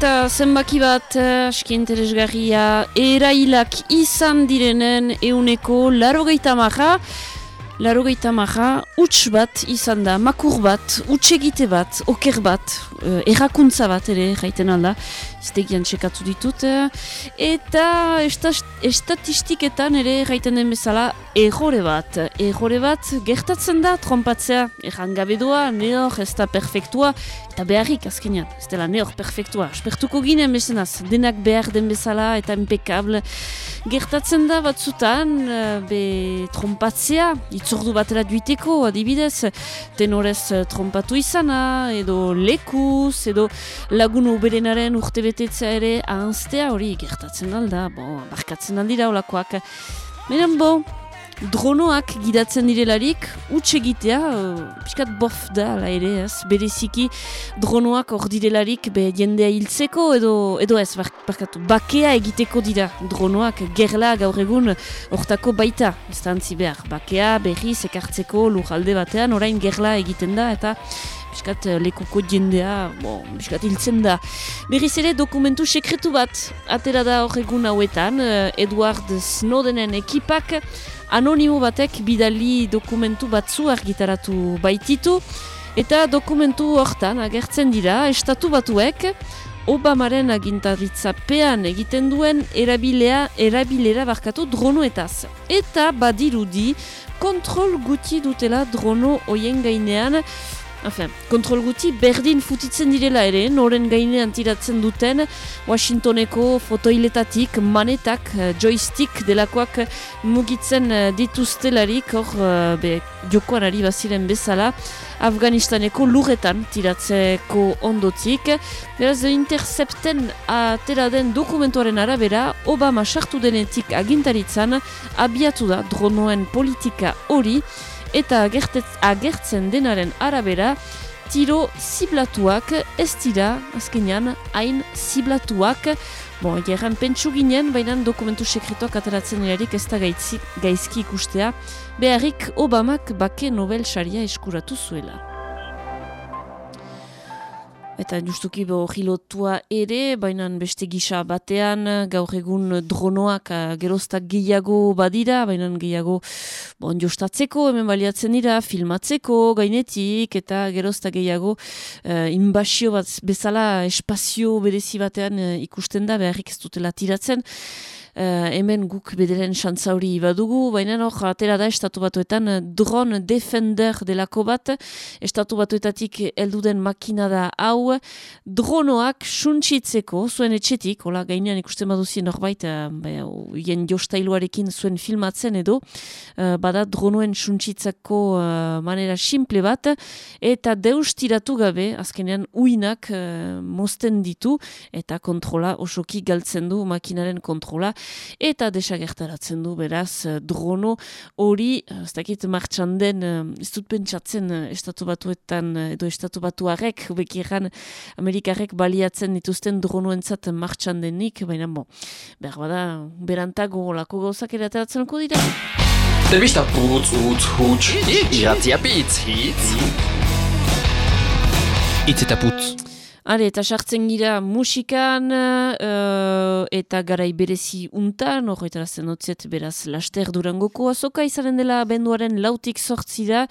Eta zenbaki bat eh, aski interesgarria erailak izan direnen euneko larogeita maha Larogeita maha, huts bat izan da, makur bat, huts egite bat, oker bat, uh, errakuntza bat ere, jaiten alda, iztegian txekatu ditut. Eta estatistiketan ere, jaiten den bezala, errore bat. Errore bat, gertatzen da, trompatzea, erran gabe doa, neor, ez da perfektua, eta beharrik azkenean, ez dela neor perfektua, espertuko ginen bezenaz, denak behar den bezala eta impekable. Gertatzen da batzutan, eh, be trompatzea, itzordu batera duiteko, adibidez, tenorez eh, trompatu izana, edo lekuz, edo lagun uberenaren urte betetzea ere ahanztea, hori gertatzen alda, bo, barkatzen aldira olakoak. Menen bo, dronoak gidatzen direlarik, utxe egitea, uh, piskat bof da, la ere, ez, bereziki dronoak hor direlarik, be jendea hiltzeko, edo, edo ez, barkatu, bakea egiteko dira dronoak, gerla gaur egun hortako baita, ez da behar, bakea, berri, sekartzeko, lujalde batean, orain gerla egiten da, eta Biskat uh, lekuko jendea, bon, biskat hiltzen da. Berriz ere dokumentu sekretu bat, atera da hor egun hauetan, uh, Edward Snowdenen ekipak, anonimo batek bidali dokumentu batzu argitaratu baititu eta dokumentu hortan agertzen dira estatu batuek Obamaren agintaritzapean egiten duen erabilea, erabilera barkatu dronoetaz. Eta badirudi kontrol guti dutela drono hoien gainean Enfin, kontrol guti berdin futitzen direla ere, noren gainean tiratzen duten Washingtoneko fotoiletatik, manetak, eh, joystick delakoak mugitzen eh, dituztelarik, hor, eh, be, jokoan ari baziren bezala, Afganistaneko lurretan tiratzeko ondotik. Beraz, intercepten atera den dokumentuaren arabera, Obama sartu denetik agintaritzan, abiatu da dronoen politika hori, eta agertzen denaren arabera, tiro ziblatuak ez dira, azkenean, hain ziblatuak. Bon, egeran pentsu ginen, baina dokumentu sekretoak ateratzen erarik ez da gaizki ikustea, beharrik Obamak bake Nobel saria eskuratu zuela. Eta justuki bo jilotua ere, baina beste gisa batean, gaur egun dronoak uh, geroztak gehiago badira, baina gehiago bon, jostatzeko, hemen baliatzen dira, filmatzeko, gainetik, eta geroztak gehiago uh, inbasio bat bezala espazio berezi batean uh, ikusten da, beharrik ez dutela tiratzen uh, hemen guk bederen xantzauri badugu, baina hor, atera da, estatu batuetan eh, drone defender delako bat, estatu batuetatik elduden makina da hau, dronoak suntsitzeko, zuen etxetik, hola gainean ikusten baduzien norbait, uh, jen jostailuarekin zuen filmatzen edo, bada dronoen suntsitzako manera simple bat, eta deus tiratu gabe, azkenean uinak mosten ditu, eta kontrola osoki galtzen du makinaren kontrola, eta desagertaratzen du beraz eh, drono hori eh, ez dakit martxan den eh, ez dut pentsatzen estatu batuetan edo estatu batuarek bekiran amerikarek baliatzen dituzten dronoentzat martxan denik baina bo, behar bada berantago lako gauzak ere ateratzen dira Telebista putz, utz, huts, iratzia pitz, hitz. Itz eta putz. Hale, eta sartzen gira musikan uh, eta garai berezi untan, hori eta zen beraz laster durangoko azoka izanen dela benduaren lautik sortzi da,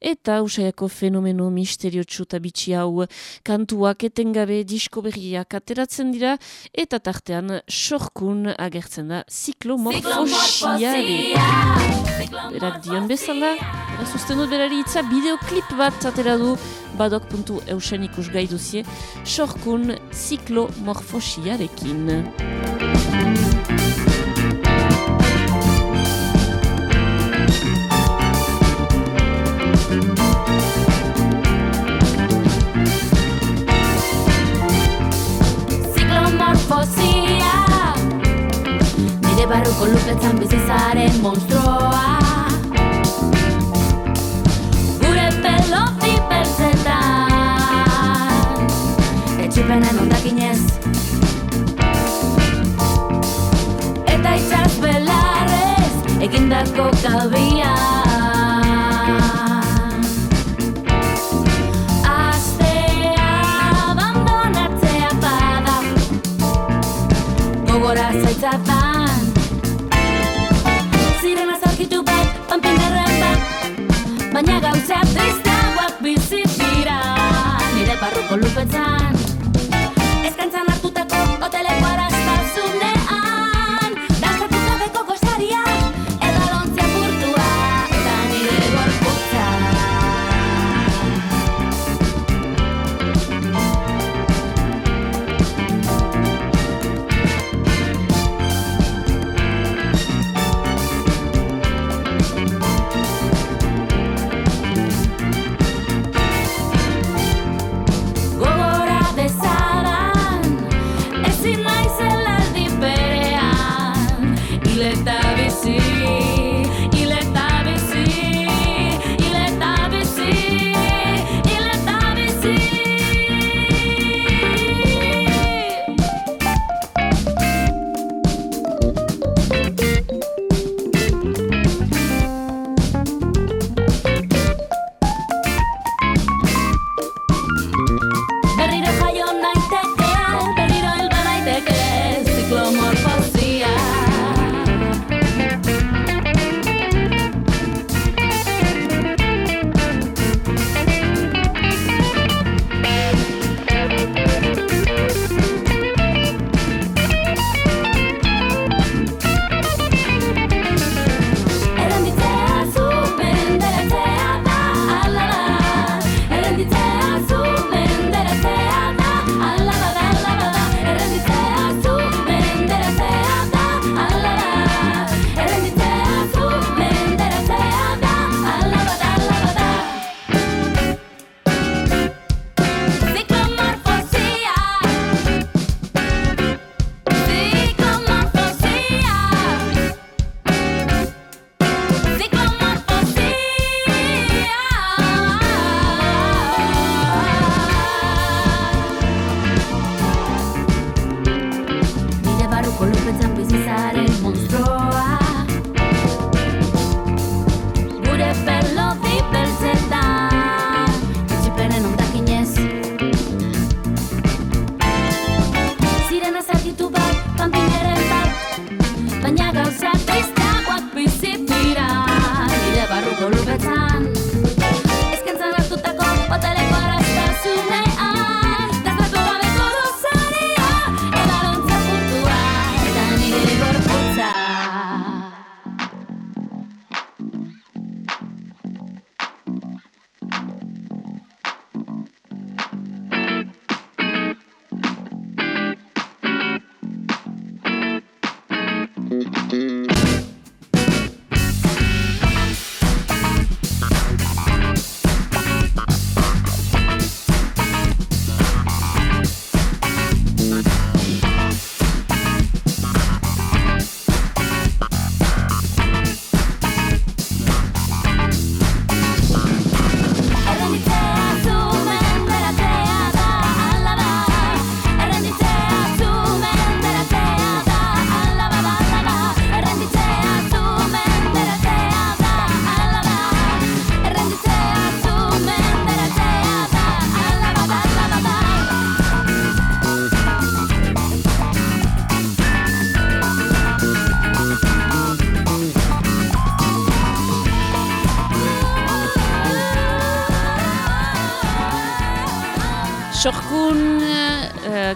eta usaiako fenomeno misterio txuta bitxi hau kantuak etengabe disko berriak ateratzen dira, eta tartean sorkun agertzen da ziklomorfosiare. Berak dion bezala, beraz usten dut berari itza bideoklip bat atera du badok.eusen ikus gai duzie, sorkun ziklomorfosiarekin. Ziklomorfosia Nire barruko lupetzan bizizaren monstruoa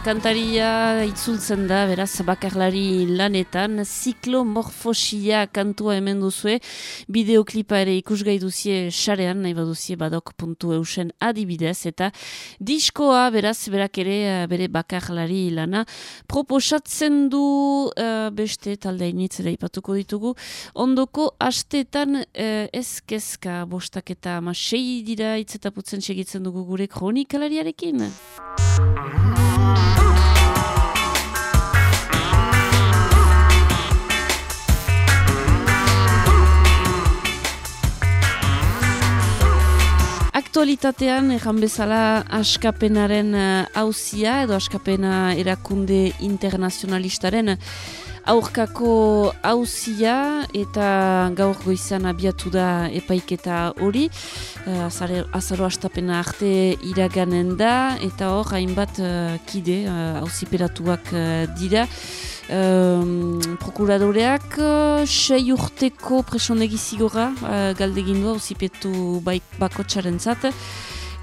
kantaria itzultzen da, beraz, bakarlari lanetan, ziklomorfosia kantua hemen duzue, bideoklipa ere ikusgai duzie xarean, nahi baduzie badok.eusen adibidez, eta diskoa, beraz, berak ere, bere bakarlari lana, proposatzen du uh, beste talde initzera ipatuko ditugu, ondoko astetan uh, ez kezka bostak eta masei dira itzetaputzen segitzen dugu gure kronikalariarekin. Aktualitatean, ejan bezala, askapenaren hauzia edo askapena erakunde internazionalistaren aurkako hauzia eta gaur goizan abiatu da epaiketa hori. Uh, azaro astapena arte iraganen da eta hor hainbat uh, kide hauziperatuak uh, dira. Um, prokuradoreak uh, sei urteko presondegi zigora uh, galdegindua hauzipetu bakotxaren zat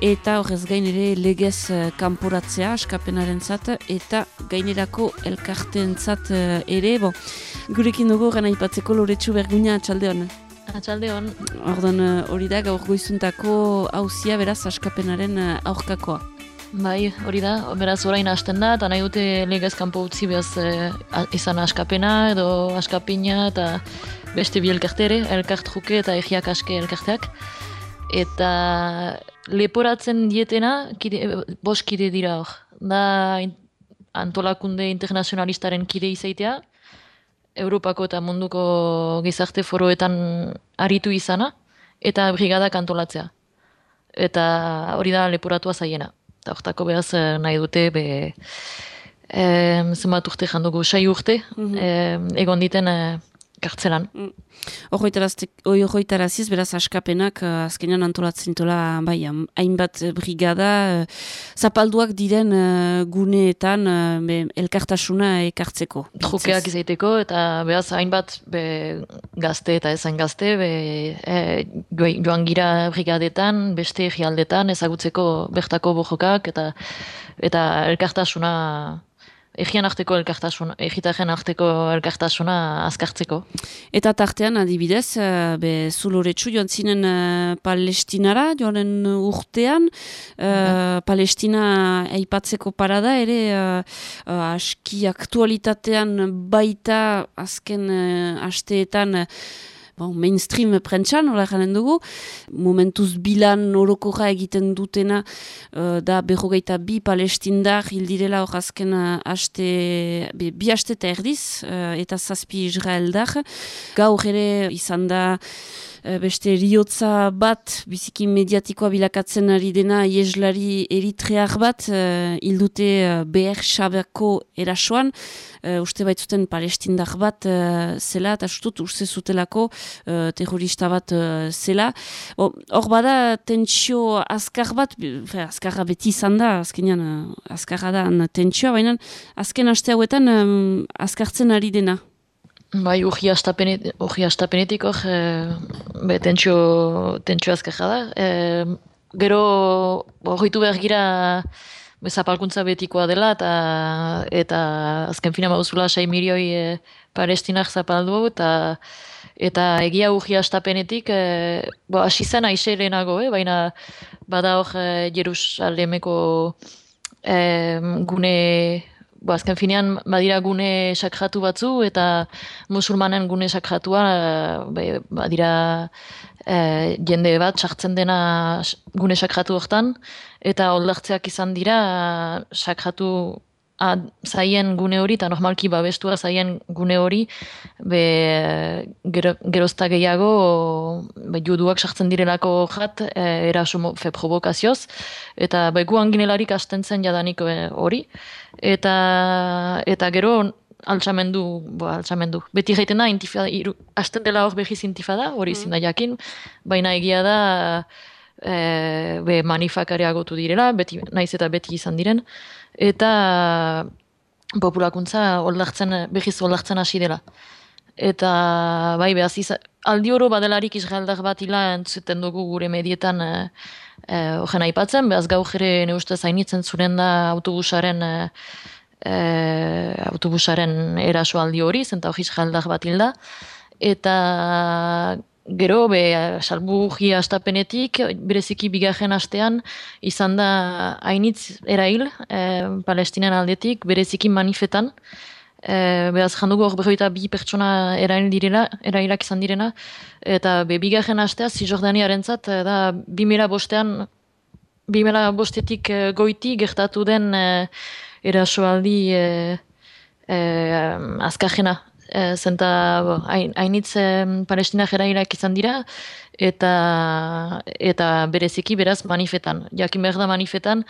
eta horrez gain ere legez uh, kanporatzea askapenaren zat, eta gainerako elkarteen zat uh, ere, bo, gurekin dugu gana ipatzeko loretsu berguina atxalde hon. Atxalde hon. Ordan uh, hori da gaur goizuntako hauzia beraz askapenaren aurkakoa. Bai, hori da, beraz orain hasten da, eta nahi dute legez kanpo utzi behaz izan askapena edo askapina eta beste bi elkartere, elkart juke eta egiak aske elkarteak. Eta leporatzen dietena, kide, bos kide dira hor. Da antolakunde internazionalistaren kide izaitea, Europako eta munduko gizarte foroetan aritu izana, eta brigadak antolatzea. Eta hori da leporatua zaiena. Eta hortako behaz eh, nahi dute, be, e, zenbat urte jandugu, sai urte, mm egon diten eh, kartzelan. Mm. Horroitaraziz, beraz, askapenak uh, azkenean antolatzen tola, bai, hainbat brigada, uh, zapalduak diren guneetan uh, elkartasuna ekartzeko. Trukeak izaiteko, eta beraz, hainbat be, gazte eta ezain gazte, be, e, joan gira brigadetan, beste egialdetan, ezagutzeko bertako bojokak, eta eta elkartasuna egian arteko elkartasuna, egitaren arteko elkartasuna azkartzeko. Eta tartean adibidez, uh, be zuloretsu joan zinen uh, palestinara, joanen urtean, uh, palestina aipatzeko parada, ere uh, aski aktualitatean baita azken uh, asteetan bon, mainstream prentsan, hola janen dugu, momentuz bilan orokorra egiten dutena, uh, da berrogeita bi palestindar hildirela hor azken uh, aste, bi aste eta erdiz, uh, eta zazpi israeldar. Gaur ere izan da, Eh, beste eriotza bat, biziki mediatikoa bilakatzen ari dena, ieslari eritreak bat, uh, ildute uh, BR Xabako erasoan, uh, uste baitzuten palestindak bat uh, zela, eta sutut uste zutelako uh, terrorista bat uh, zela. Hor bada, tentsio azkar bat, fe, azkarra beti izan da, azkenean uh, azkarra da tentsioa, baina azken aste hauetan um, azkartzen ari dena. Bai, urgi astapenetik hor, e, tentsio, tentsio azkaja da. E, gero, horretu behar gira, zapalkuntza betikoa dela, eta, eta azken fina mauzula sai milioi e, palestinak zapaldu, eta, eta egia urgi astapenetik, e, bo, asizan aixe lehenago, eh? baina bada hor e, Jerusalemeko e, gune Bo, azken finean, badira gune sakratu batzu, eta musulmanen gune sakratua, badira e, jende bat, sartzen dena gune sakratu hortan, eta oldartzeak izan dira, sakratu a, zaien gune hori, eta normalki babestua zaien gune hori, be, gero, gerozta gehiago, be, juduak sartzen direlako jat, e, eraso fe provokazioz, eta be, gu anginelarik asten zen jadanik e, hori, eta, eta gero, Altsamendu, bo, altsamendu. Beti gaiten da, intifada, iru, asten dela hor behiz intifada, hori mm. zinda jakin, baina egia da, e, be, manifakareagotu direla, beti, naiz eta beti izan diren, eta populakuntza oldartzen, behiz oldartzen hasi dela. eta bai behaz izan, aldi oro badelarik Israeldak bat ila entzuten dugu gure medietan e, e, ogen aipatzen, behaz gau jere neustez hainitzen zuren da autobusaren e, e, autobusaren eraso aldi hori, zenta hori Israeldak bat hilda, eta gero, be, salbugi astapenetik, bereziki bigarren astean, izan da hainitz erail, e, palestinen aldetik, bereziki manifetan, e, behaz jandugu hor behoita bi pertsona erail direla, erailak izan direna, eta be, bigarren astea, zizordaniaren zat, e, da, bimera bostean, bimera bostetik goiti gertatu den e, erasoaldi e, e, azkajena e, zenta hainitz palestina jerailak izan dira, eta eta bereziki beraz manifetan. Jakin behar da manifetan,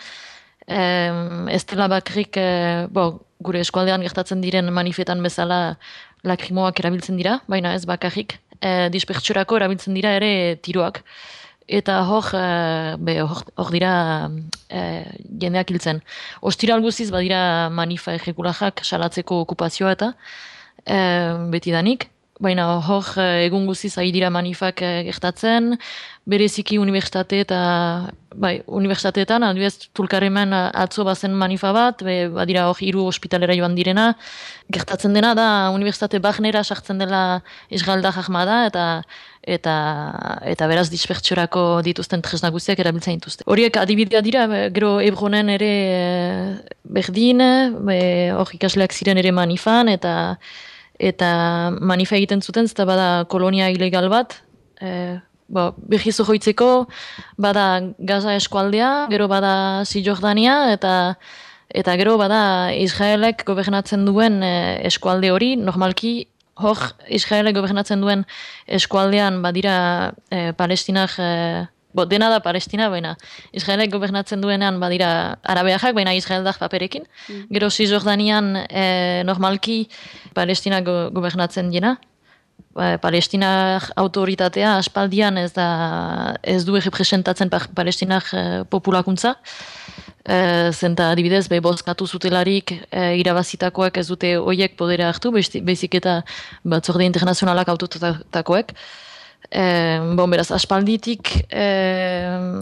em, ez dela bakrik, e, bo, gure eskualdean gertatzen diren manifetan bezala lakrimoak erabiltzen dira, baina ez bakarrik. E, dispertsurako erabiltzen dira ere tiroak. Eta hor, e, hor, hor dira e, jendeak hiltzen. Ostiral guziz badira manifa ejekulajak salatzeko okupazioa eta beti danik, baina hor egun guziz ari dira manifak gertatzen, bereziki unibertsitate eta bai, unibertsitateetan, adibidez tulkaremen atzo bazen manifa bat, be, badira hor hiru ospitalera joan direna, gertatzen dena da unibertsitate bagnera sartzen dela Israelda jahmada eta eta eta beraz dispertsiorako dituzten tresna guztiak erabiltzen dituzte. Horiek adibidea dira, gero Ebronen ere berdin, hor ikasleak ziren ere manifan, eta eta manifa egiten zuten, zeta bada kolonia ilegal bat, e, bo, behizu joitzeko, bada Gaza eskualdea, gero bada Jordania eta eta gero bada Israelek gobernatzen duen e, eskualde hori, normalki, hor Israelek gobernatzen duen eskualdean badira e, palestinak e, bo, dena da Palestina, baina Israelek gobernatzen duenean badira arabeak, baina Israeldak paperekin. Mm. Gero Cisjordanian e, normalki Palestina go, gobernatzen dena. Ba, Palestina autoritatea aspaldian ez da ez du representatzen pa, Palestinak e, populakuntza. E, zenta adibidez, be, bozkatu zutelarik e, irabazitakoak ez dute oiek podera hartu, bezik eta batzorde internazionalak autotatakoek. E, bon, beraz, aspalditik... E,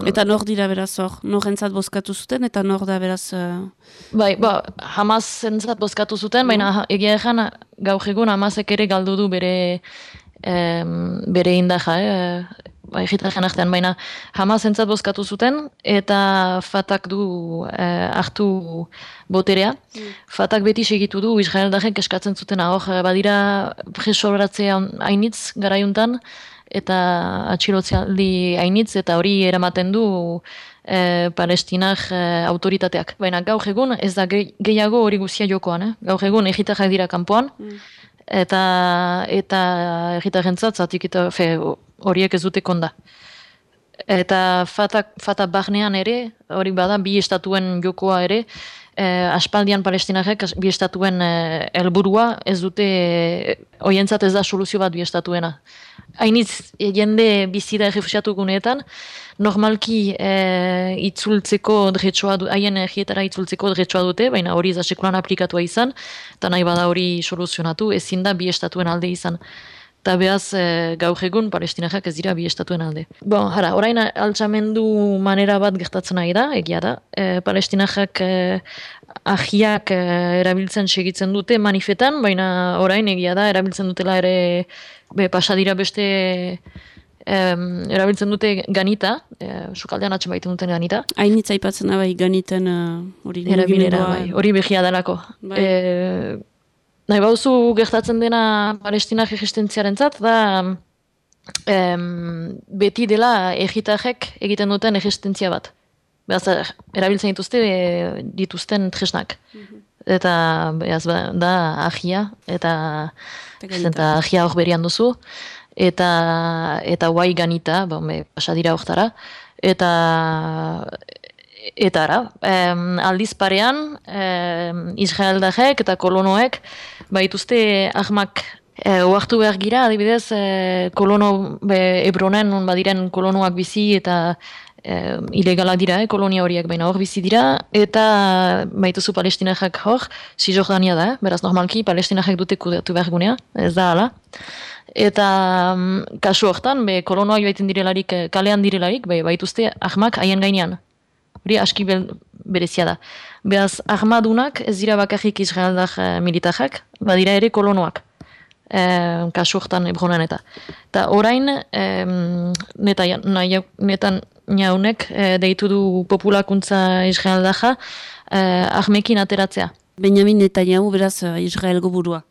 eta nor dira beraz hor? Nor entzat bozkatu zuten eta nor da beraz... Uh... Bai, ba, hamaz entzat bozkatu zuten, baina mm. egia egan gaur egun hamazek ere galdu du bere, e, bere indaja, eh? Ba, egitaren artean, baina hamaz entzat bozkatu zuten eta fatak du e, hartu boterea. Mm. Fatak beti segitu du Israel daren eskatzen zuten hor, badira presoratzea hainitz garaiuntan, eta atxilotzialdi hainitz eta hori eramaten du e, palestinak e, autoritateak. Baina gaur egun ez da gehiago hori guzia jokoan, eh? gaur egun egitarrak dira kanpoan, mm. eta eta egitarrentzat zatik eta horiek ez dute konda. Eta fatak, fatak barnean ere, hori bada, bi estatuen jokoa ere, eh, aspaldian palestinarek bi estatuen eh, helburua ez dute, hoientzat ez da soluzio bat bi estatuena hainitz e, jende bizi da refusiatu guneetan, normalki e, itzultzeko dretsua du, haien egietara itzultzeko dretsua dute, baina hori ez sekulan aplikatua izan, eta nahi bada hori soluzionatu, ezin da bi estatuen alde izan. Eta behaz, e, gaur egun, palestinajak ez dira bi estatuen alde. Bon, hara, orain altxamendu manera bat gertatzen nahi da, egia da. E, palestinajak e, ahiak e, erabiltzen segitzen dute manifetan, baina orain egia da, erabiltzen dutela ere be, pasadira beste em, erabiltzen dute ganita, e, sukaldean atxe baiten duten ganita. Hain itzaipatzen bai ganiten hori uh, bai, hori behia dalako. Bai. E, nahi bauzu gertatzen dena palestinak egistentziaren zat, da em, beti dela egitajek egiten duten egistentzia bat. Beaz, erabiltzen dituzte e, dituzten tresnak. Mhm. Eta beaz, ba, da ahia, eta eta ahia hor berian duzu. Eta, eta guai ganita, ba, me, pasadira hortara. Eta, eta ara, em, aldiz parean, em, Israeldajek eta kolonoek, baituzte ahmak e, oartu behar gira, adibidez, e, kolono be, ebronen, badiren kolonoak bizi eta e, ilegalak dira, eh, kolonia horiek baina hor bizi dira, eta baituzu palestinajak hor, Cisjordania da, eh? beraz normalki palestinajak dute kudeatu behar gunea, ez da hala. Eta mm, kasu hortan, be, kolonoa joaiten direlarik, eh, kalean direlarik, be, baituzte ahmak haien gainean. Hori aski bel, berezia da. Beraz, ahmadunak ez dira bakarrik israeldak eh, militajak, badira ere kolonoak. E, kasu hortan ebronan eta. Eta orain, e, neta, nahi, netan jaunek e, deitu du populakuntza israeldaja e, ahmekin ateratzea. Benjamin Netanyahu beraz uh, Israelgo burua.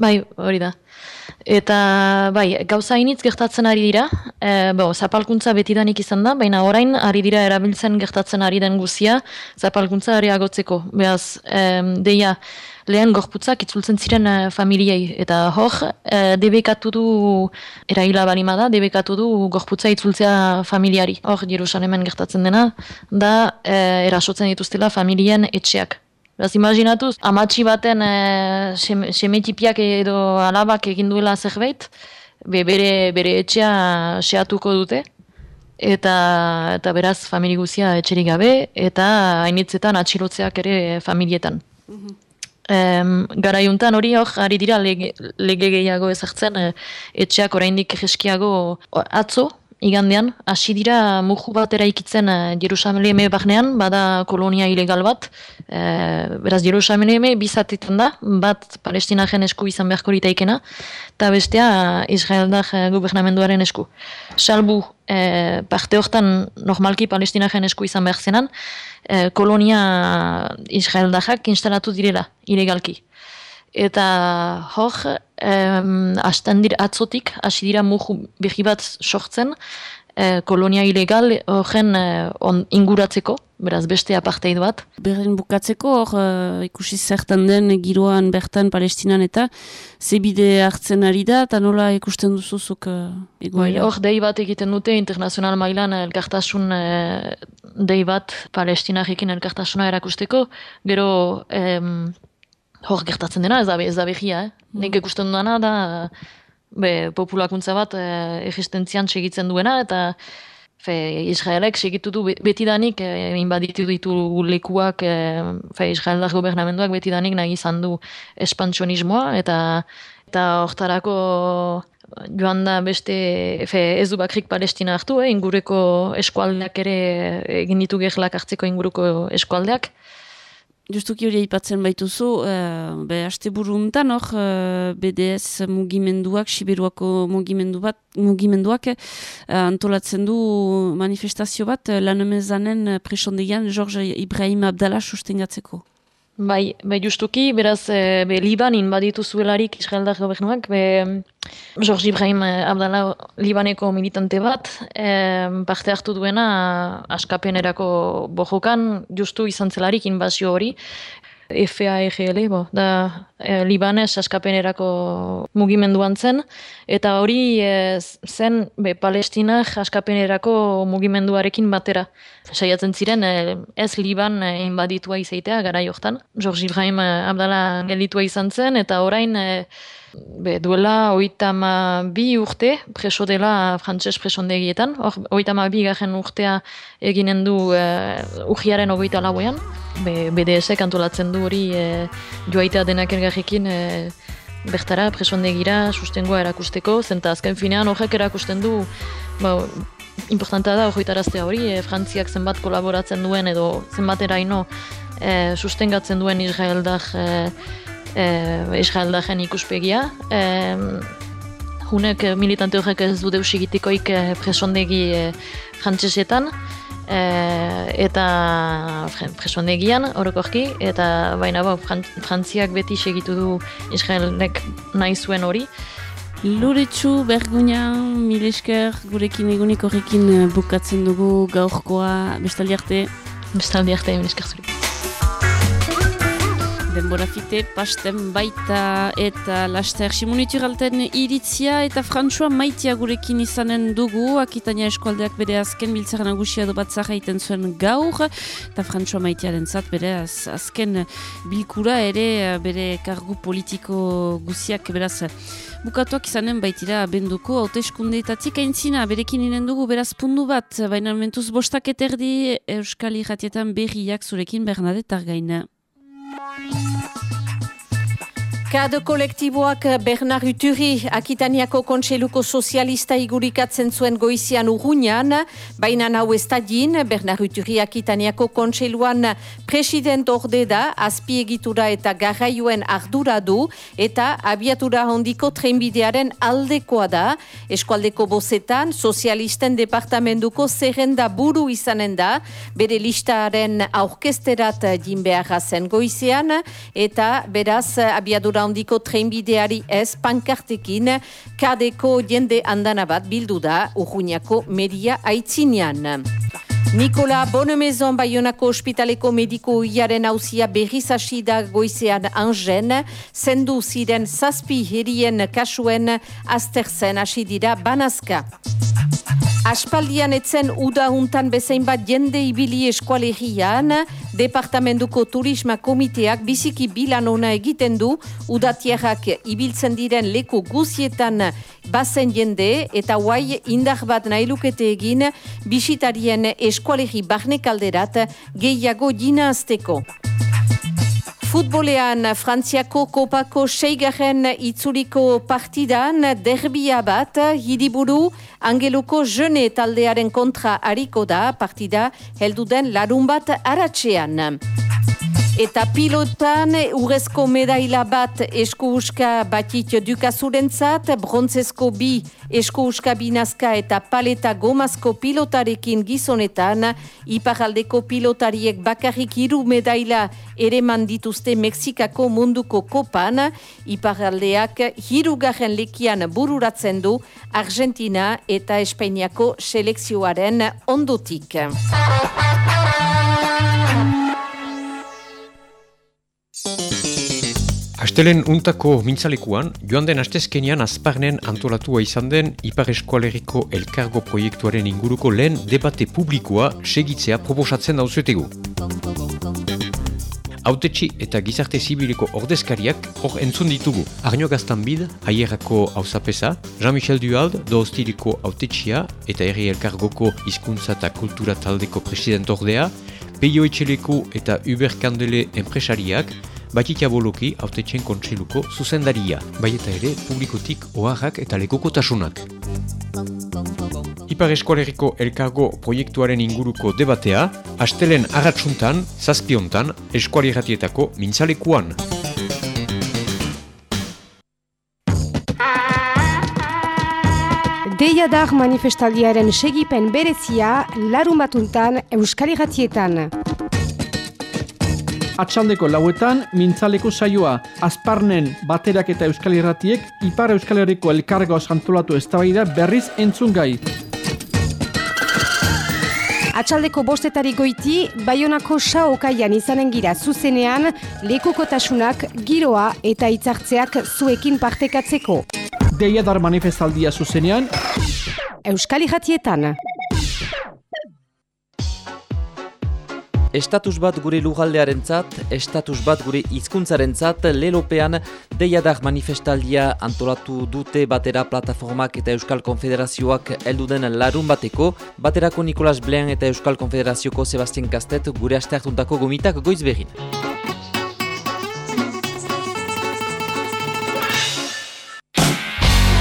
Bai, hori da. Eta, bai, gauza initz gertatzen ari dira, e, bo, zapalkuntza betidanik izan da, baina orain ari dira erabiltzen gertatzen ari den guzia, zapalkuntza agotzeko. Beaz, e, deia, lehen gorputzak itzultzen ziren e, familiei, eta hor, e, debekatu du, eraila balima da, debekatu du gorputza itzultzea familiari. Hor, Jerusalemen gertatzen dena, da, e, erasotzen dituztela familien etxeak. Beraz, imaginatuz, amatxi baten e, semetipiak edo alabak egin duela zerbait, be, bere, bere etxea seatuko dute, eta, eta beraz famili guzia etxerik gabe, eta hainitzetan atxilotzeak ere familietan. Mm garaiuntan hori hor, ari dira lege, lege gehiago ezartzen, e, etxeak oraindik jeskiago atzo, igandean, hasi dira muju bat eraikitzen uh, Jerusaleme barnean, bada kolonia ilegal bat, uh, beraz Jerusaleme bizatetan da, bat palestinaren esku izan beharko litaikena, eta bestea uh, Israeldak uh, gubernamenduaren esku. Salbu uh, parte hortan normalki palestinaren esku izan behar zenan, uh, kolonia Israeldak instalatu direla, ilegalki. Eta hor, astan dira atzotik, hasi dira mugu behi bat sortzen, e, kolonia ilegal horren e, inguratzeko, beraz beste apartheid bat. Berren bukatzeko hor, uh, ikusi zertan den giroan bertan palestinan eta zebide hartzen ari da, eta nola ikusten duzuzuk uh, egoera? Hor, dei bat egiten dute internazional mailan elkartasun uh, dei bat palestinarekin elkartasuna erakusteko, gero... Um, hor gertatzen dena, ez da, ez da behia, eh? Mm. Nik ikusten duena da, be, populakuntza bat e, egistentzian segitzen duena, eta fe, Israelek segitu du betidanik, e, inbaditu ditu lekuak, e, fe, Israeldar gobernamenduak betidanik nahi izan du espantsionismoa, eta eta hortarako joan da beste, fe, ez du bakrik palestina hartu, eh? ingureko eskualdeak ere egin ditu gerlak hartzeko inguruko eskualdeak, Justuki hori aipatzen baituzu, uh, be haste buruntan hor uh, BDS mugimenduak, Siberuako mugimendu bat, mugimenduak uh, antolatzen du manifestazio bat uh, lanemezanen presondegian George Ibrahim Abdala sustengatzeko. Bai, be justuki, beraz, e, be Libanin baditu zuelarik Israeldar gobernuak, be George Ibrahim eh, Abdala Libaneko militante bat, e, parte hartu duena askapenerako bojokan, justu izan zelarik inbazio hori, FAEGL, bo, da e, Libanez askapenerako mugimenduan zen, eta hori e, zen be, Palestina askapenerako mugimenduarekin batera. Saiatzen ziren, e, ez Liban inbaditua izaitea gara joktan. George Ibrahim e, Abdala gelditua izan zen, eta orain e, Be, duela oita bi urte preso dela frantses presondegietan. Oita ma bi garen urtea eginen du uh, urgiaren ogoita lauean. Be, BDS-ek antolatzen du hori uh, joaitea denak ergarrikin uh, bertara presondegira sustengoa erakusteko. Zenta azken finean horrek erakusten du ba, importanta da horretaraztea hori, e, frantziak zenbat kolaboratzen duen edo zenbat eraino e, sustengatzen duen Israeldak e, Israeldagen ikuspegia. E, hunek militante horrek ez du deus egitikoik e, presondegi e, frantzesetan. E, eta presondegian, orokorki, eta baina bo, frantziak beti segitu du Israelek nahi zuen hori. Luritxu, berguna, milesker, gurekin egunik horrekin bukatzen dugu gaurkoa, bestaldi arte. Bestaldi arte, milesker zuri. Denbora fite, pasten baita eta laster. Simunituralten iritzia eta Frantzua maitia gurekin izanen dugu, akitania eskualdeak bere azken biltzara nagusia do batzara iten zuen gaur, eta Frantzua maitiaren zat bere az, azken bilkura ere bere kargu politiko guziak beraz bukatuak izanen baitira abenduko hauteskundeetatik aintzina. Berekin inen dugu beraz pundu bat, baina mentuz bostak eterdi Euskal Iratietan berriak zurekin Bernadette Argaina. Bye. Kad kolektiboak Bernard Uturi Akitaniako Kontseluko Sozialista igurikatzen zuen goizian urruñan, baina hau ez da din, Bernard Uturi Akitaniako Kontseluan president orde da, azpiegitura eta garraioen ardura du, eta abiatura hondiko trenbidearen aldekoa da, eskualdeko bozetan, sozialisten departamentuko zerrenda buru izanen da, bere listaren aurkesterat jinbearra zen goizian, eta beraz abiadura handiko trenbideari ez pankartekin kadeko jende andana bat bildu da urruñako media aitzinean. Nikola Bonemezon Bayonako ospitaleko mediko iaren hauzia berriz da goizean angen, zendu ziren zazpi herien kasuen azterzen hasi dira banazka. Aspaldian etzen uda untan bezain bat jende ibili eskualerian, Departamentuko Turisma Komiteak biziki bilan ona egiten du, udatiarrak ibiltzen diren leku guzietan bazen jende, eta guai indar bat nailukete egin, bisitarien eskualeri barnekalderat gehiago jina azteko. Futbolean Frantziako kopako seigarren itzuriko partidan derbia bat hidiburu angeluko jene taldearen kontra hariko da partida helduden larun bat aratzean. Eta pilotan urrezko medaila bat esku uska batit dukazurentzat, brontzezko bi esku uska binazka eta paleta gomazko pilotarekin gizonetan, iparaldeko pilotariek bakarrik hiru medaila ere mandituzte Mexikako munduko kopan, iparaldeak hirugarren lekian bururatzen du Argentina eta Espainiako selekzioaren ondotik. Astelen untako mintzalekuan, joan den astezkenian azparnen antolatua izan den Ipar Eskualeriko Elkargo proiektuaren inguruko lehen debate publikoa segitzea proposatzen dauzuetegu. Autetxi eta gizarte zibiliko ordezkariak hor entzun ditugu. Arnio Gaztan Bid, haierako hausapesa, Jean-Michel Duald, dooztiriko autetxia eta herri elkargoko hizkuntza eta kultura taldeko president ordea, Peio Etxeleko eta Uber Kandele enpresariak, Batik aboloki autetxen kontsiluko zuzendaria, bai eta ere publikotik oharrak eta lekokotasunak. Ipar Eskoaleriko Elkargo proiektuaren inguruko debatea, astelen arratsuntan, zazpiontan, eskualeratietako mintzalekuan. Deiadar manifestaldiaren segipen berezia larun batuntan Euskal Iratietan. Atxaldeko lauetan, mintzaleko saioa, azparnen baterak eta euskal irratiek, ipar euskal herriko elkargoa santolatu eztabaida berriz entzun gai. Atxaldeko bostetari goiti, Baionako saokaian izanen gira zuzenean, lekukotasunak, giroa eta hitzartzeak zuekin partekatzeko. Deiadar manifestaldia zuzenean, Euskal Iratietan. Estatus bat gure lugaldearentzat, estatus bat gure hizkuntzarentzat lelopean deiadar manifestaldia antolatu dute batera plataformak eta Euskal Konfederazioak elduden larun bateko, baterako Nikolas Blean eta Euskal Konfederazioko Sebastian Kastet gure aste hartuntako gomitak goiz behin.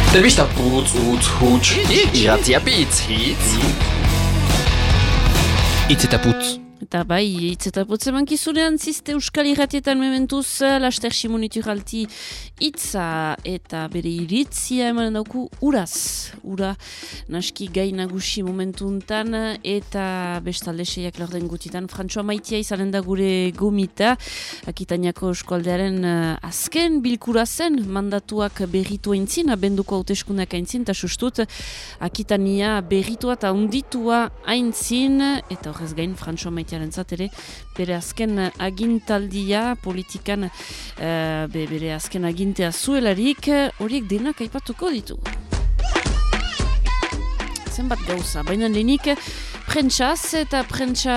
Telebista putz, utz, huts, iratzia pitz, hitz. Itz eta putz. Eta bai, hitz eta putze mankizunean zizte Euskal Irratietan mementuz Laster Simonitu galti hitza eta bere iritzia emanen dauku uraz. Ura naski gai nagusi momentu untan eta bestalde seiak lorden gutitan. Frantzua maitia izanen da gure gomita. Akitaniako eskualdearen uh, azken bilkura zen. Mandatuak berritu aintzin, abenduko hauteskunak aintzin, eta sustut Akitania berritua eta unditua aintzin. Eta horrez gain Frantzua maitia komitearen ere, bere azken agintaldia politikan uh, be, bere azken agintea zuelarik, horiek denak aipatuko ditu. Zenbat gauza, baina lehenik, Prentsaz eta prentsa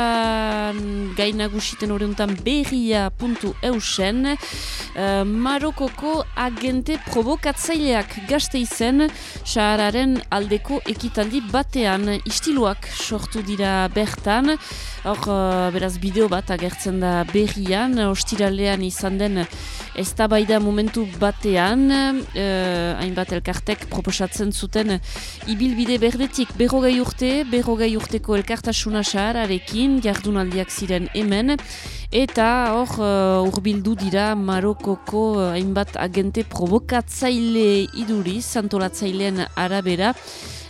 gainagusiten horreuntan berria puntu eusen. Uh, Marokoko agente provokatzaileak gazte izen Sahararen aldeko ekitaldi batean. Istiluak sortu dira bertan. Hor, uh, beraz, bideo bat agertzen da berrian, ostiralean izan den ez da baida momentu batean, uh, hainbat elkartek proposatzen zuten ibilbide berdetik. Berrogei urte, berrogei urteko elkartasuna sahararekin, jardunaldiak ziren hemen, eta hor uh, urbildu dira Marokoko uh, hainbat agente provokatzaile iduriz, antolatzailean arabera,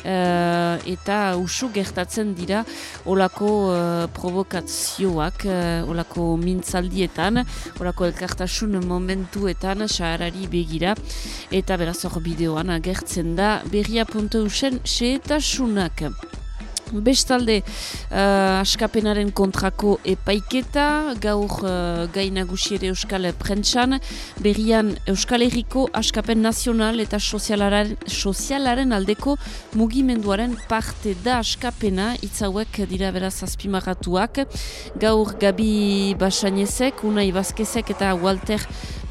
uh, eta usu gertatzen dira olako uh, provokazioak, uh, olako mintzaldietan, olako elkartasun momentuetan, saharari begira, eta beraz hor bideoan agertzen da berria puntu usen xeetasunak. Bestalde, uh, askapenaren kontrako epaiketa, gaur uh, gainagusiere Euskal Prentsan, berrian Euskal Herriko askapen nazional eta sozialaren, sozialaren aldeko mugimenduaren parte da askapena, itzauek dira beraz azpimarratuak, gaur Gabi Basanezek, Unai Bazkezek eta Walter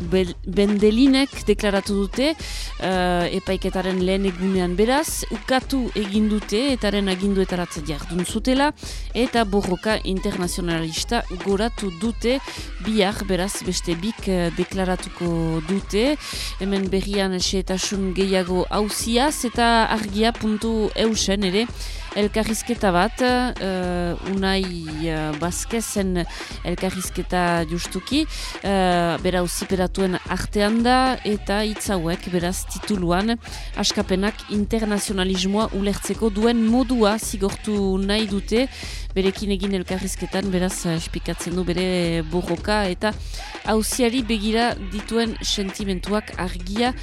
Bendelinek deklaratu dute uh, epaiketaren lehen egunean beraz, ukatu egin dute etaren aginduetara bat jardun zutela eta borroka internazionalista goratu dute biak beraz beste bik uh, deklaratuko dute. Hemen berrian esetasun gehiago hauziaz eta argia puntu eusen ere elkarrizketa bat, uh, unai uh, bazkezen elkarrizketa justuki, uh, bera usiperatuen artean da, eta hauek beraz tituluan askapenak internazionalismoa ulertzeko duen modua zigortu nahi dute, berekin egin elkarrizketan, beraz espikatzen du bere borroka, eta hauziari begira dituen sentimentuak argia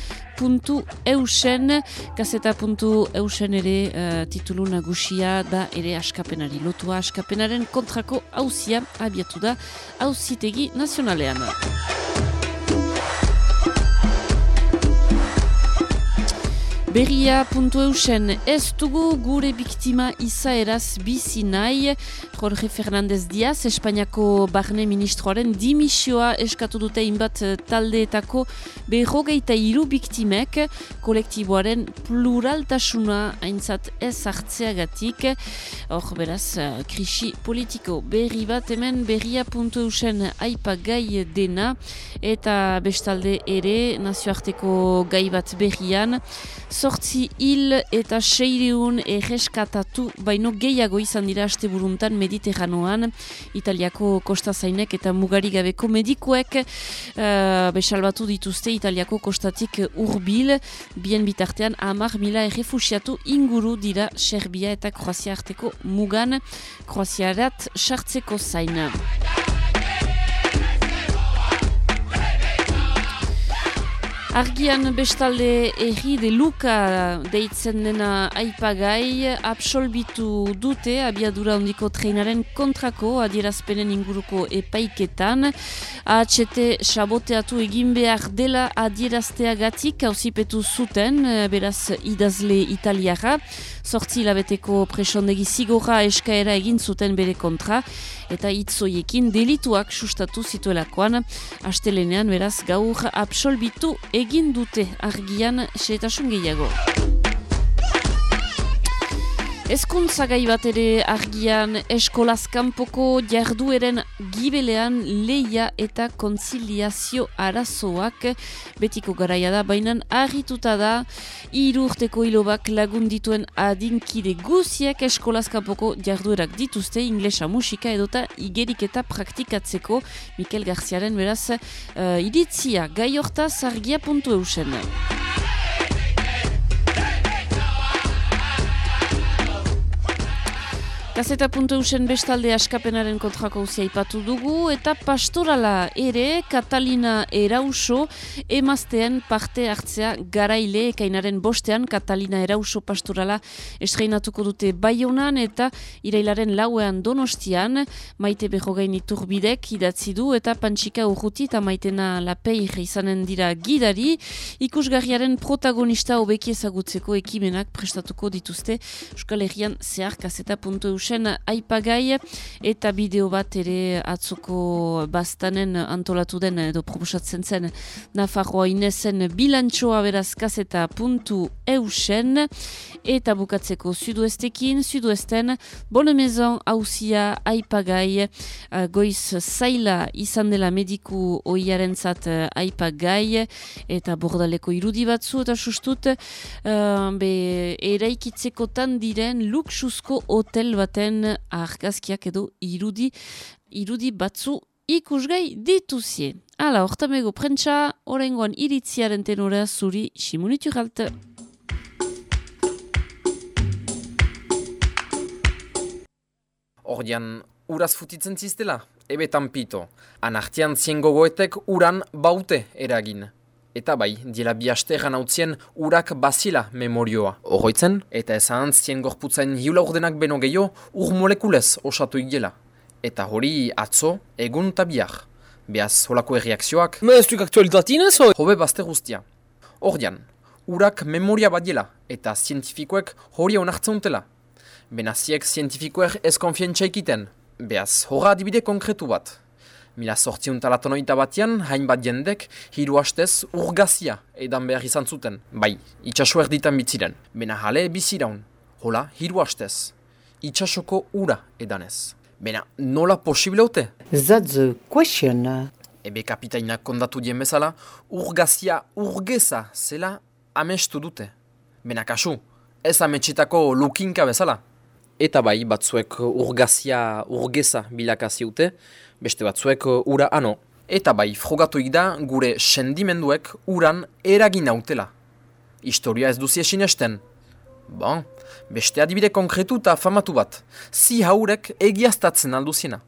eusen, kaseta puntu eusen ere uh, titulu nagusia da ere askapenari lotua askapenaren kontrako hauzia abiatu da hauzitegi nazionalean. Berria puntu eusen, ez dugu gure biktima izaeraz bizi nahi. Jorge Fernandez Diaz, Espainiako barne ministroaren dimisioa eskatu dute inbat taldeetako berrogeita iru biktimek kolektiboaren pluraltasuna haintzat ez hartzeagatik. Hor beraz, krisi politiko berri bat hemen berria puntu eusen aipa gai dena eta bestalde ere nazioarteko gai bat berrian sortzi hil eta seireun erreskatatu baino gehiago izan dira aste buruntan mediterranoan Italiako kostazainek eta mugarigabeko medikuek uh, besalbatu dituzte Italiako kostatik urbil bien bitartean amar mila errefusiatu inguru dira Serbia eta Kroazia arteko mugan Kroaziarat sartzeko zaina. Argian bestalde erri de Luka deitzen dena aipagai absolbitu dute abiadura ondiko treinaren kontrako adierazpenen inguruko epaiketan. AHT saboteatu egin behar dela adierazteagatik hausipetu zuten, beraz idazle italiara. Zortzi labeteko presondegi zigora eskaera egin zuten bere kontra eta itzoiekin delituak sustatu zituelakoan. Astelenean beraz gaur absolbitu egin dute argian xetasun gehiago. Ezkuntza gai bat ere argian eskolazkanpoko jardueren gibelean leia eta konziliazio arazoak betiko garaia da, baina argituta da irurteko hilobak lagun dituen adinkide guziek eskolazkanpoko jarduerak dituzte inglesa musika edota igerik eta praktikatzeko Mikel Garziaren beraz uh, iritzia gai hortaz argia puntu eusen. Gazeta puntu eusen bestalde askapenaren kontrako uzia ipatu dugu eta pastorala ere Katalina Erauso emaztean parte hartzea garaile ekainaren bostean. Katalina Erauso pastorala estreinatuko dute baionan eta irailaren lauean donostian. Maite behogain iturbidek idatzi du eta pantxika urruti eta maitena lapeir izanen dira gidari. Ikusgarriaren protagonista hobeki ezagutzeko ekimenak prestatuko dituzte Euskal Herrian zehar gazeta eusen aipagai eta bideo bat ere atzoko bastanen antolatu den edo proposatzen zen Nafarroa inezen bilantxoa beraz kaseta puntu eusen. Eta bukatzeko suduestekin, suduesten bone mezon hausia aipagai uh, goiz zaila izan dela mediku oiaren zat uh, aipagai. Eta bordaleko irudi batzu eta sustut uh, be eraikitzekotan diren luxusko hotel baten argazkiak edo irudi irudi batzu ikusgai dituzie. Hala, hortamego prentsa, orengoan iritziaren tenora zuri simunitu galte. Ordian, uraz futitzen ziztela, ebe tampito. Anartian zien gogoetek uran baute eragin. Eta bai, diela bi asteran hautzien urak bazila memorioa. Horroitzen, eta ezan zien gorputzain hiula ordenak beno gehiago ur molekulez osatu igela. Eta hori atzo, egun eta biak. Beaz, holako erreakzioak... Ma ez duk aktualitatinez, hoi? Hobe bazte guztia. Ordian, urak memoria badiela eta zientifikoek hori onartzen utela. Benaziek zientifikoek ez konfientza ikiten. Beaz, horra adibide konkretu bat. Mila sortziun talatonoita batean, hainbat jendek, hiru hastez urgazia edan behar izan zuten. Bai, itxaso erditan bitziren. Bena jale biziraun. Hola, hiru hastez. Itxasoko ura edanez. Bena, nola posible haute? That's the question. Ebe kapitainak kondatu dien bezala, urgazia urgeza zela amestu dute. Bena kasu, ez ametxetako lukinka bezala. Eta bai, batzuek urgazia urgeza bilakaziute, beste batzuek ura ano. Eta bai, frogatuik da gure sendimenduek uran eragin nautela. Historia ez duzi esinesten. Bon, beste adibide konkretu eta famatu bat. Zi haurek egiaztatzen alduziena.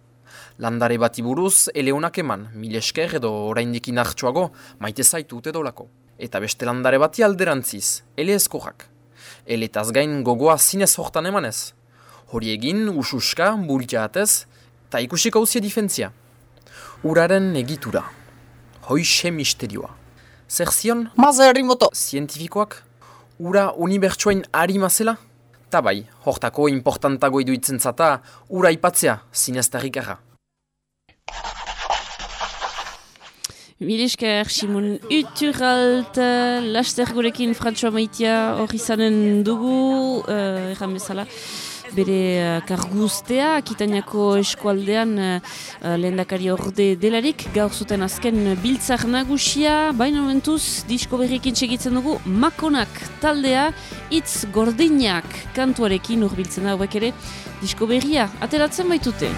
Landare bati buruz eleonak eman, mil esker edo oraindik inartsuago maite zaitu ute dolako. Eta beste landare bati alderantziz, ele eskorrak. Eletaz gain gogoa zinez hortan emanez. Hori egin, ususka, burkia eta ikusiko hauzia difentzia. Uraren egitura. Hoixe misterioa. Zer zion? Maza herrimoto. Zientifikoak? Ura unibertsuain harima zela? Ta bai, hortako importantago iduitzen zata, ura ipatzea, zineztarrikarra. Milesker, Simon Uturalt, laster gurekin Frantzua Maitia hori izanen dugu, uh, erran bezala, bere uh, karguztea, Akitaniako eskualdean uh, lehendakari orde delarik, gaur zuten azken biltzar nagusia, baina momentuz, disko berriekin segitzen dugu, Makonak taldea, itz gordinak kantuarekin urbiltzen hauek ere, disko berria, ateratzen baitute.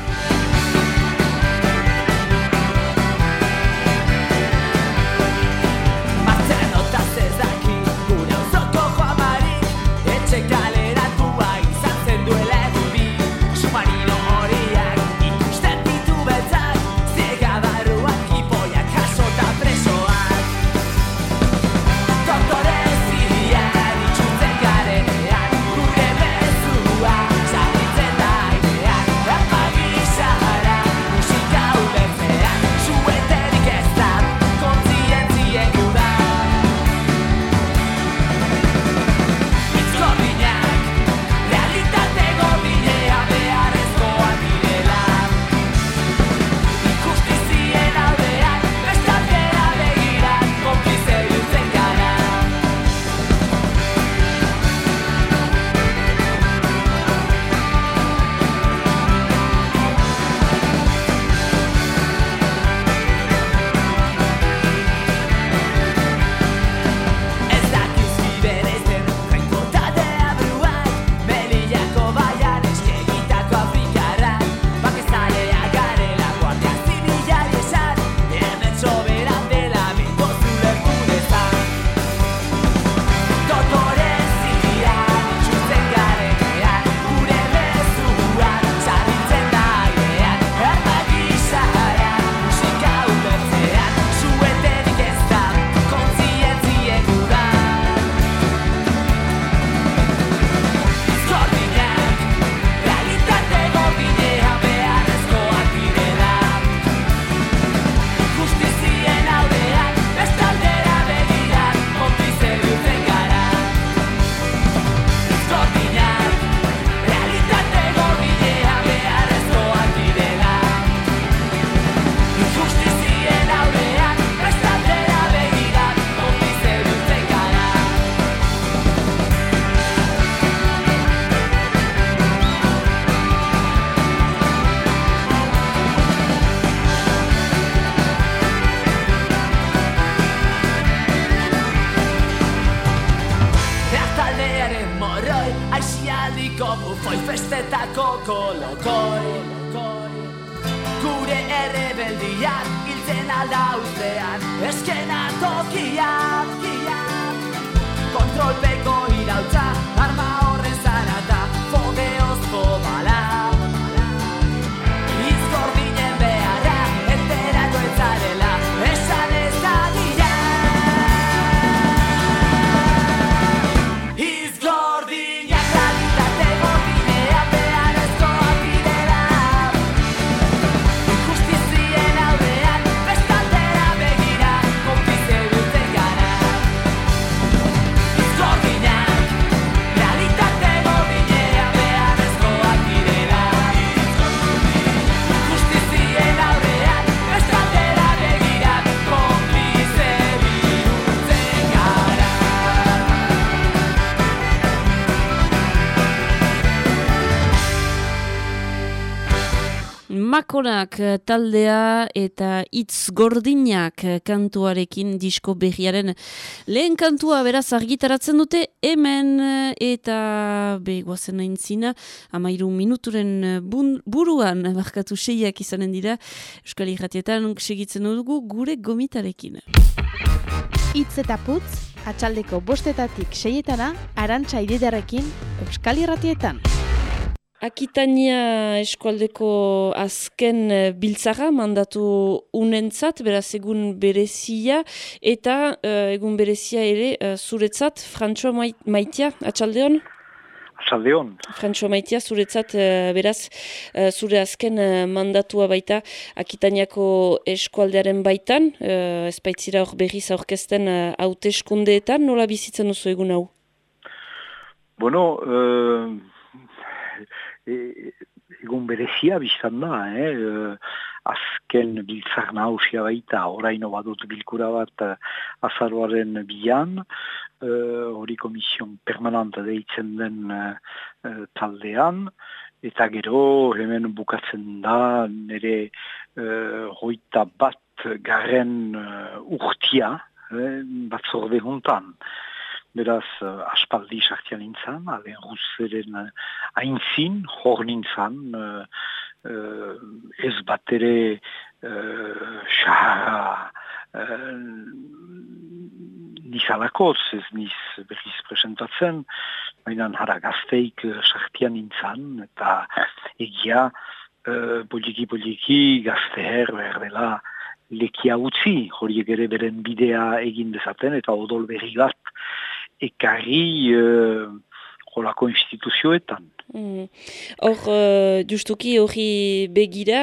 Makonak eh, taldea eta hitz gordinak eh, kantuarekin disko berriaren lehen kantua beraz argitaratzen dute hemen eh, eta begoazen nahin zina amairu minuturen bun, buruan barkatu seiak izanen dira Euskal Irratietan segitzen dugu gure gomitarekin. Itz eta putz, atxaldeko bostetatik seietana, arantxa ididarekin, Euskal Irratietan. Akitania eskualdeko azken eh, biltzara mandatu unentzat, beraz egun berezia, eta eh, egun berezia ere eh, zuretzat, Frantxoa Mai- Maitia, atxaldeon? Atxaldeon. Frantxoa Maitia, zuretzat, eh, beraz, zure azken mandatua baita Akitaniako eskualdearen baitan, eh, ez baitzira hor berriz aurkezten hauteskundeetan, nola bizitzen duzu egun hau? Bueno, e- egun berezia biztan da, eh? eh, azken biltzar nahusia baita, oraino badut bilkura bat eh, azaroaren bilan, eh, hori komision permanente deitzen den eh, eh, taldean, eta gero hemen bukatzen da nire eh, hoita bat garren eh, urtia, eh, batzorde hontan. Beraz, uh, aspaldi sartian nintzen, alen russeren uh, aintzin, hor nintzen, uh, uh, ez bat ere uh, xahara uh, nizalakoz, ez niz berriz presentatzen, baina hara gazteik uh, sartian nintzen, eta egia, uh, poliki-poliki gazteher behar dela lekia utzi, horiek ere beren bidea egin dezaten, eta odol berri bat ekarri uh, holako instituzioetan. Mm. Hor, uh, justuki hori begira,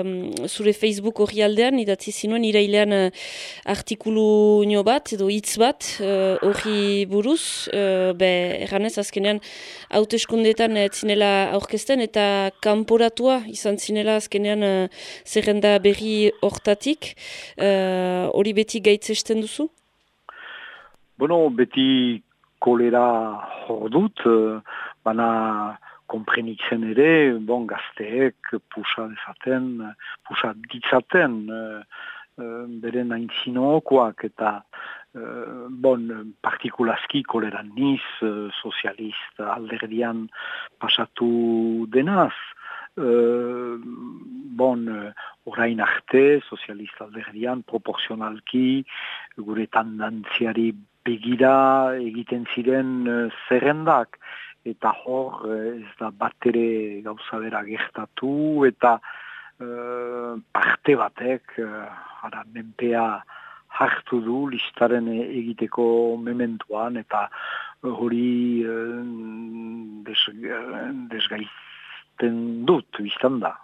um, zure Facebook hori aldean, idatzi zinuen irailean uh, artikulu nio bat, edo hitz bat, uh, hori buruz, uh, be, erranez azkenean, hauteskundeetan ez zinela aurkezten, eta kanporatua izan zinela azkenean uh, zerrenda berri hortatik, uh, hori beti gaitzesten duzu? Bueno, beti kolera hor dut, eh, baina komprenitzen ere, bon, gazteek pusa dezaten, pusa ditzaten, eh, eh, beren aintzinokoak eta eh, bon, partikulazki kolera niz, eh, sozialist alderdian pasatu denaz. Uh, bon, uh, orain arte, sozialista alderdian, proporzionalki, gure tendantziari begira egiten ziren uh, zerrendak, eta hor uh, ez da bat ere gauza bera gertatu, eta uh, parte batek, uh, ara, menpea hartu du listaren e- egiteko mementuan, eta hori uh, des, desgaizten dut, biztan da.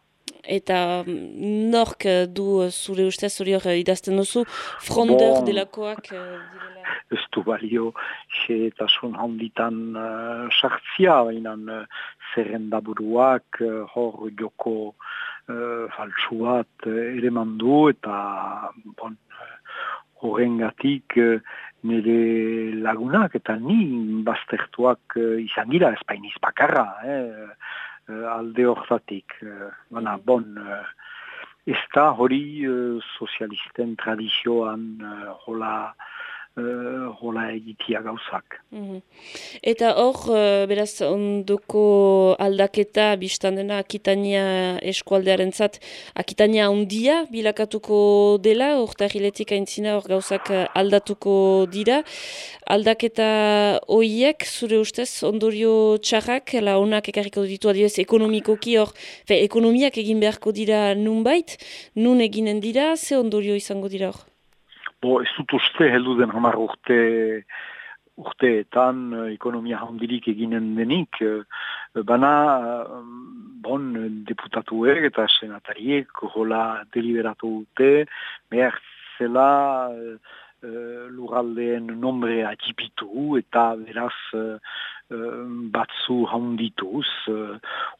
Eta mm, nork du zure ustez hori hor idazten duzu, fronder Bon. delakoak direla. du balio xeetasun handitan uh, sartzia, baina uh, zerrendaburuak uh, hor joko uh, faltsu bat uh, ere mandu eta bon, horrengatik uh, nire lagunak eta ni baztertuak uh, izan gira, ez bainiz bakarra, eh, alde hortatik. Uh, Baina, bon, ez da hori sozialisten tradizioan hola uh, hola egitia gauzak. Mhm. Eta hor, eh, beraz, ondoko aldaketa biztan dena Akitania eskualdearen zat, Akitania ondia bilakatuko dela, hor tahiletik aintzina hor gauzak eh, aldatuko dira. Aldaketa hoiek, zure ustez, ondorio txarrak, launak ekarriko ditu adibez ekonomikoki hor, fe, ekonomiak egin beharko dira nunbait, nun eginen dira, ze ondorio izango dira hor? Bo, ez dut uste heldu den hamar urte urteetan eh, ekonomia handirik eginen denik, eh, bana eh, bon deputatuek eta senatariek hola deliberatu dute, behar zela uh, lurraldeen nombre atxipitu eta beraz batzu handituz.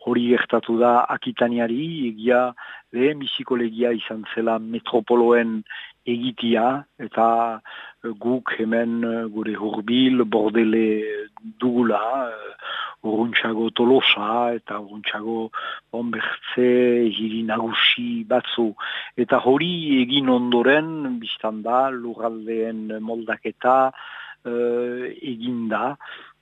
hori gertatu da Akitaniari, egia lehen bizikolegia izan zela metropoloen egitia eta eh, guk hemen eh, gure hurbil bordele dugula uh, urruntxago tolosa eta urruntxago onbertze hiri nagusi batzu. Eta hori egin ondoren biztan da lurraldeen moldaketa uh, eginda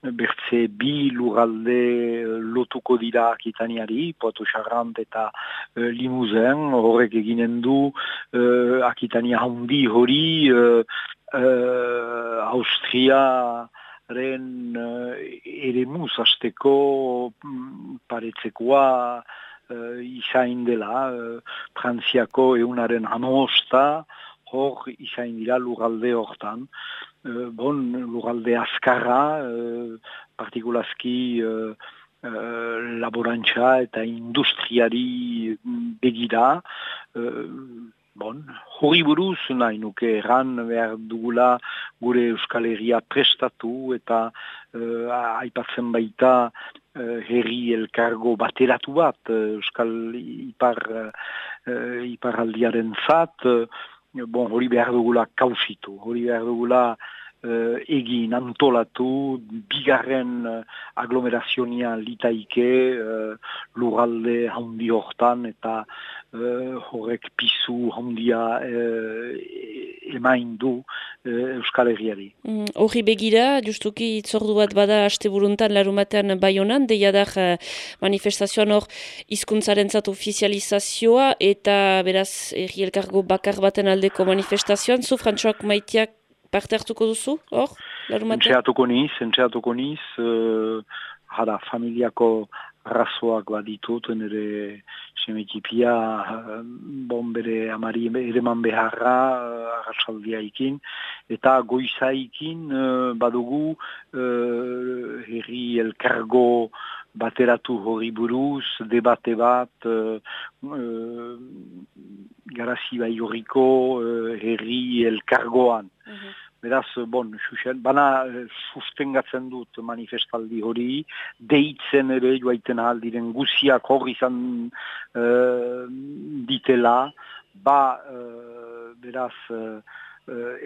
bertze bi lugalde eh, lotuko dira akitaniari, poatu xarrant eta e, limuzen, horrek eginen du e, akitania handi hori e, e, Austriaren e, ere muz azteko mm, paretzekoa e, izain dela, e, Frantziako eunaren hamosta, hor izain dira lugalde hortan. Uh, bon, lugalde azkarra, uh, partikulazki uh, uh, laborantza eta industriari begira. Uh, bon, hori buruz nahi nuke erran behar dugula gure Euskal Herria prestatu eta uh, aipatzen baita uh, herri elkargo bateratu bat Euskal Ipar, uh, Iparaldiaren zat, bon, hori behar dugula kausitu, hori behar dugula uh, egin antolatu, bigarren uh, aglomerazionia litaike uh, lurralde handi hortan eta uh, horrek pisu handia uh, emain du Euskal Herriari. Mm, horri begira, justuki itzordu bat bada aste buruntan larumatean baionan, deiadar uh, manifestazioan hor izkuntzaren ofizializazioa eta beraz erri elkargo bakar baten aldeko manifestazioan, zu frantxoak maitiak parte hartuko duzu, hor? Entxeatuko niz, entxeatuko niz, uh, jara, familiako razoak baditut, nire semetipia, uh, bon bere amari ereman beharra, uh, ikin, eta goizaikin uh, badugu uh, herri elkargo bateratu hori buruz, debate bat, uh, uh, garazi bai horriko uh, herri elkargoan. Mhm. Beraz, bon, xuxen, bana sustengatzen dut manifestaldi hori, deitzen ere joaiten aldiren guziak hori izan uh, ditela, ba, uh, beraz, uh,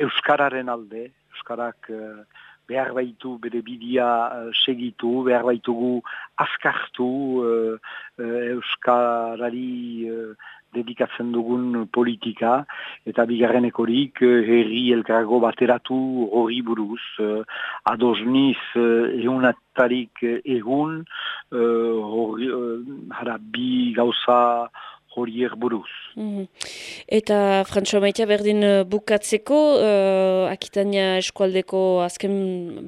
Euskararen alde, Euskarak behar baitu bere bidia uh, segitu, behar baitugu askartu uh, uh, Euskarari uh, dedikatzen dugun politika, eta bigarrenekorik herri elkargo bateratu hori buruz, uh, adosniz egunatarik egun, hori, uh, bi gauza horiek buruz. Mm Eta Frantxo Maitea berdin uh, bukatzeko, uh, Akitania eskualdeko azken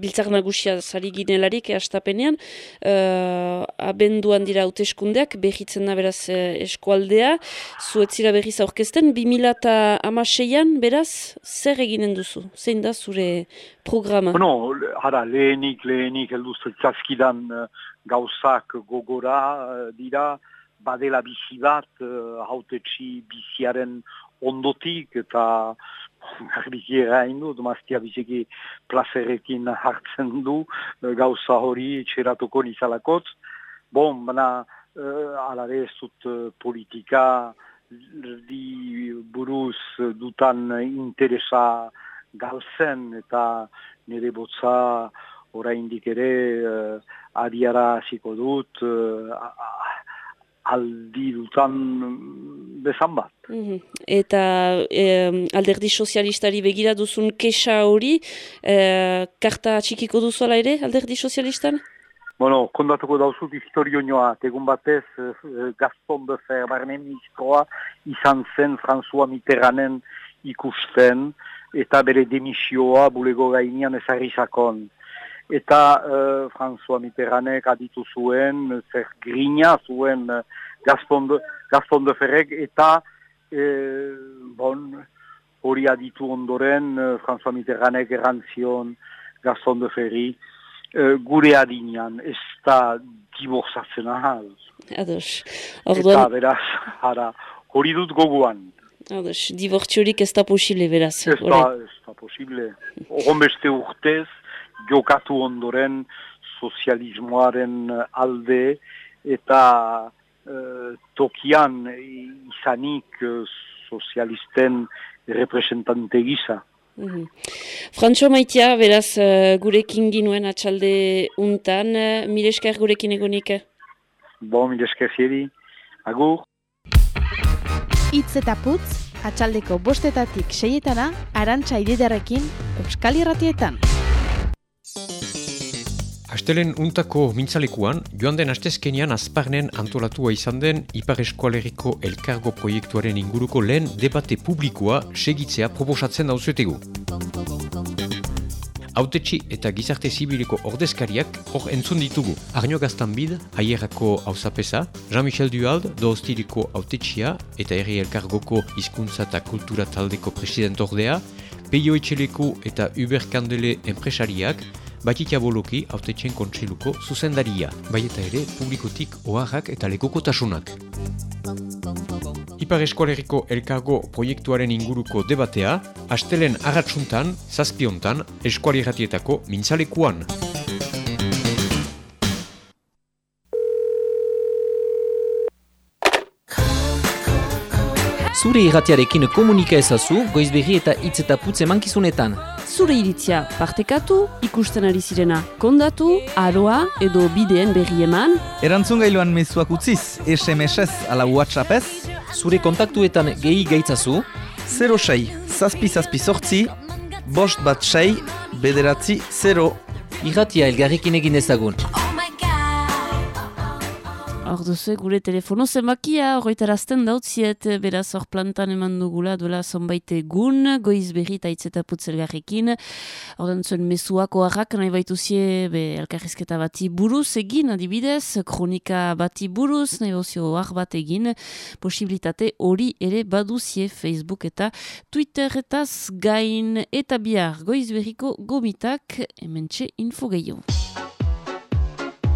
biltzak nagusia zari ginelarik eastapenean, uh, abenduan dira hauteskundeak behitzen da beraz eskualdea, zuetzira berriz aurkezten, 2006an beraz, zer eginen duzu? Zein da zure programa? Bueno, hara, lehenik, lehenik, heldu zazkidan gauzak gogora dira, badela bizi bat, uh, hautetxi biziaren ondotik, eta garbiki erain du, domaztia biziki plazerekin hartzen du, uh, gauza hori txeratuko nizalakot. Bon, baina, uh, alare ez dut uh, politika di buruz dutan interesa galzen, eta nire botza oraindik ere uh, adiara ziko dut, uh, aldi dutan mm, bezan bat. Mhm. Eta e, alderdi sozialistari begira duzun kexa hori, e, karta txikiko duzuela ere alderdi sozialistan? Bueno, kondatuko dauzut historioñoa, egun batez eh, Gaston de Fer, barne ministroa, izan zen François Mitterranden ikusten, eta bere demisioa bulego gainean ezarrizakon. Eta uh, François Mitterrandek aditu zuen, zer grina zuen eh, Gaston de, Gaston de Ferrek, eta eh, bon, hori aditu ondoren uh, François Mitterrandek errantzion Gaston de Ferri, uh, gure adinean, ez da diborzatzen ahal. Ados. Eta Orduan, beraz, ara, hori dut goguan. ados, divortziorik ez da posible beraz. Ez da, ez da posible. Horren beste urtez, jokatu ondoren sozialismoaren alde eta eh, tokian izanik eh, sozialisten representante gisa. Mhm. Frantxo maitea, beraz, eh, gurekin ginuen atxalde untan, uh, miresker gurekin egonik. Bo, mil esker zieri. Agur. Itz eta putz, atxaldeko bostetatik seietana, arantxa ididarekin, Euskal Irratietan. Astelen untako mintzalekuan, joan den astezkenian azparnen antolatua izan den Ipar Eskualeriko Elkargo proiektuaren inguruko lehen debate publikoa segitzea proposatzen dauzuetegu. Autetxi eta gizarte zibiliko ordezkariak hor entzun ditugu. Arnio Gaztanbid, haierako hausapesa, Jean-Michel Duald, dooztiriko autetxia eta herri elkargoko hizkuntza eta kultura taldeko president ordea, Peio Etxeleku eta Uber Kandele enpresariak, Batika Boloki autetxen kontseiluko zuzendaria, bai eta ere publikotik oharrak eta lekokotasunak. Ipar Eskualeriko Elkargo proiektuaren inguruko debatea, astelen agatsuntan, zazpiontan, eskualeratietako mintzalekuan. Zure irratiarekin komunika ezazu, goizberri eta hitz eta putz emankizunetan. Zure iritzia partekatu, ikusten ari zirena kondatu, aroa edo bideen berri eman, Erantzun gailuan mezuak utziz, SMS-ez ala WhatsApp-ez, Zure kontaktuetan gehi gaitzazu, 06 zazpi zazpi sortzi, bost bat sei, bederatzi 0. irratia elgarrekin egin ezagun. Hor duzu gure telefono zenbakia, horretarazten dautziet, beraz hor plantan eman dugula duela zonbait egun, goiz berri eta hitz eta putzelgarrekin, hor zuen mesuako harrak nahi baituzie be, elkarrizketa bati buruz egin, adibidez, kronika bati buruz, nahi bauzio har bat egin, posibilitate hori ere baduzie Facebook eta Twitter etaz gain eta bihar goiz berriko gomitak, hementxe info gehiago.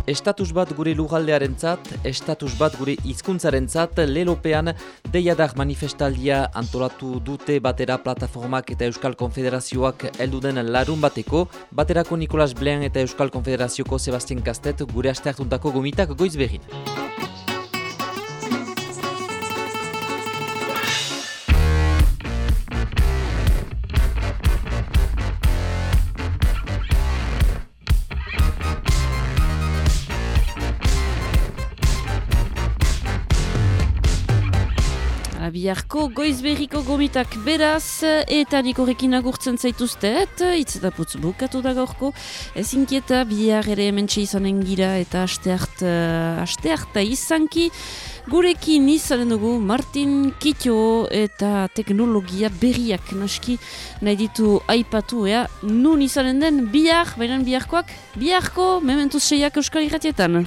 Estatus bat gure lugaldearentzat, estatus bat gure hizkuntzarentzat lelopean deiadar manifestaldia antolatu dute batera plataformak eta Euskal Konfederazioak elduden larun bateko, baterako Nikolas Blean eta Euskal Konfederazioko Sebastian Kastet gure asteartuntako gomitak goiz behin. Biharko goizberriko gomitak beraz eta nik horrekin agurtzen zaituztet, hitz eta putz bukatu da gaurko, ez bihar ere hementxe izanen gira eta asteart, uh, astearta izanki, gurekin izanen dugu Martin Kitio eta teknologia berriak naski nahi ditu aipatu, ea, nun izanen den bihar, baina biharkoak, biharko, mementuz seiak euskal irratietan.